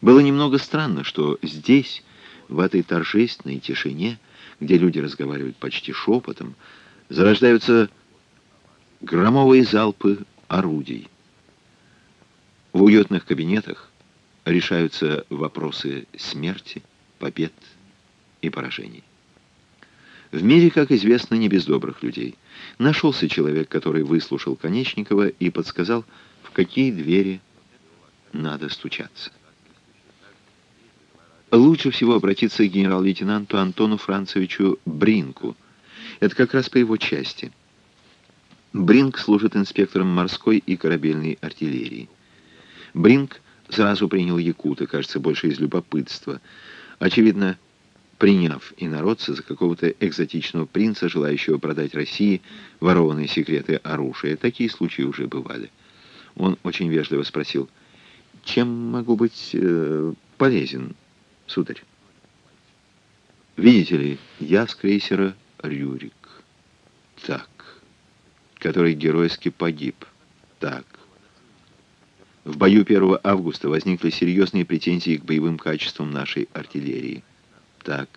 Было немного странно, что здесь, в этой торжественной тишине, где люди разговаривают почти шепотом, зарождаются громовые залпы орудий. В уютных кабинетах решаются вопросы смерти, побед и поражений. В мире, как известно, не без добрых людей. Нашелся человек, который выслушал Конечникова и подсказал, в какие двери надо стучаться. Лучше всего обратиться к генерал-лейтенанту Антону Францевичу Бринку. Это как раз по его части. Бринк служит инспектором морской и корабельной артиллерии. Бринк сразу принял Якута, кажется, больше из любопытства. Очевидно, приняв инородца за какого-то экзотичного принца, желающего продать России ворованные секреты оружия. Такие случаи уже бывали. Он очень вежливо спросил, «Чем могу быть э, полезен?» Сударь. Видите ли, я с крейсера «Рюрик». Так. Который геройски погиб. Так. В бою 1 августа возникли серьезные претензии к боевым качествам нашей артиллерии. Так.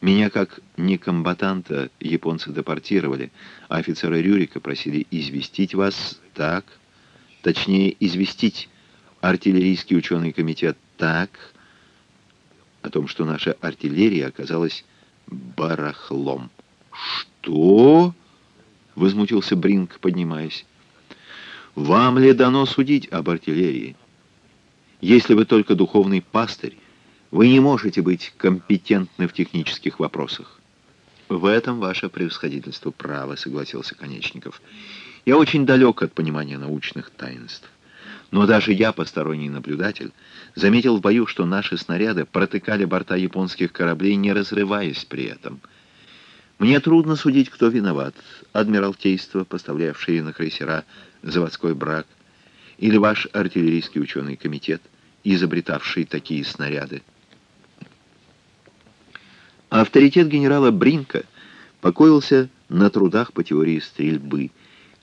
Меня как некомбатанта японцы депортировали, а офицеры Рюрика просили известить вас так. Точнее, известить артиллерийский ученый комитет так, о том, что наша артиллерия оказалась барахлом. «Что?» — возмутился Бринк, поднимаясь. «Вам ли дано судить об артиллерии? Если вы только духовный пастырь, вы не можете быть компетентны в технических вопросах». «В этом ваше превосходительство право», — согласился Конечников. «Я очень далек от понимания научных таинств. Но даже я, посторонний наблюдатель, заметил в бою, что наши снаряды протыкали борта японских кораблей, не разрываясь при этом. Мне трудно судить, кто виноват. Адмиралтейство, поставлявшее на крейсера заводской брак, или ваш артиллерийский ученый комитет, изобретавший такие снаряды. Авторитет генерала Бринка покоился на трудах по теории стрельбы,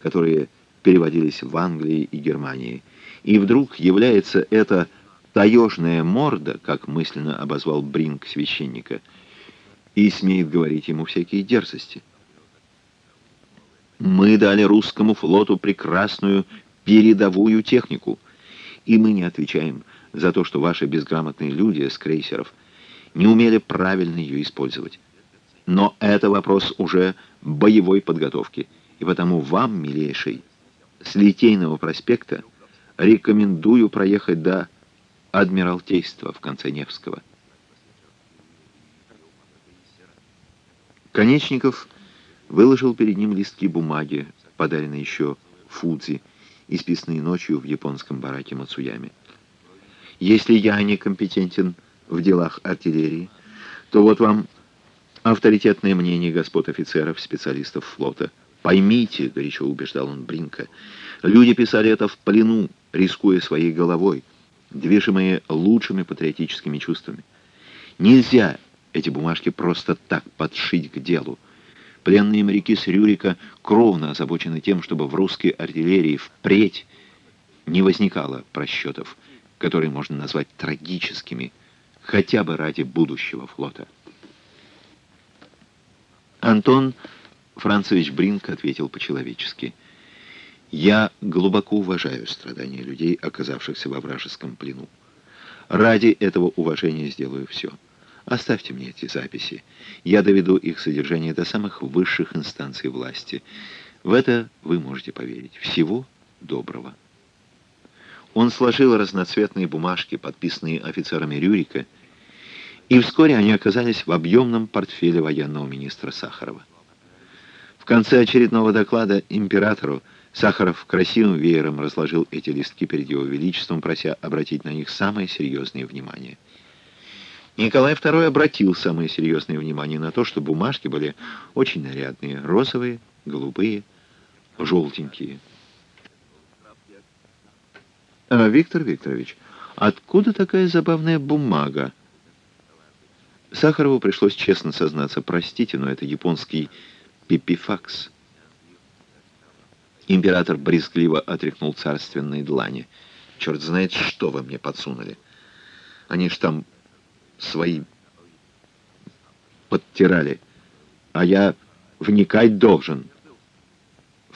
которые переводились в Англии и Германии, и вдруг является эта таежная морда, как мысленно обозвал Бринг священника, и смеет говорить ему всякие дерзости. Мы дали русскому флоту прекрасную передовую технику, и мы не отвечаем за то, что ваши безграмотные люди с крейсеров не умели правильно ее использовать. Но это вопрос уже боевой подготовки, и потому вам, милейший, с Литейного проспекта рекомендую проехать до Адмиралтейства в конце Невского. Конечников выложил перед ним листки бумаги, подаренные еще Фудзи, исписанные ночью в японском бараке Мацуями. Если я не компетентен в делах артиллерии, то вот вам авторитетное мнение господ офицеров, специалистов флота – Поймите, горячо убеждал он Бринка, люди писали это в плену, рискуя своей головой, движимые лучшими патриотическими чувствами. Нельзя эти бумажки просто так подшить к делу. Пленные моряки с Рюрика кровно озабочены тем, чтобы в русской артиллерии впредь не возникало просчетов, которые можно назвать трагическими, хотя бы ради будущего флота. Антон Францевич Бринк ответил по-человечески. «Я глубоко уважаю страдания людей, оказавшихся во вражеском плену. Ради этого уважения сделаю все. Оставьте мне эти записи. Я доведу их содержание до самых высших инстанций власти. В это вы можете поверить. Всего доброго». Он сложил разноцветные бумажки, подписанные офицерами Рюрика, и вскоре они оказались в объемном портфеле военного министра Сахарова. В конце очередного доклада императору Сахаров красивым веером разложил эти листки перед его величеством, прося обратить на них самое серьезное внимание. Николай II обратил самое серьезное внимание на то, что бумажки были очень нарядные, розовые, голубые, желтенькие. А, Виктор Викторович, откуда такая забавная бумага? Сахарову пришлось честно сознаться, простите, но это японский пипифакс. Император брезгливо отряхнул царственные длани. «Черт знает, что вы мне подсунули. Они ж там свои подтирали. А я вникать должен.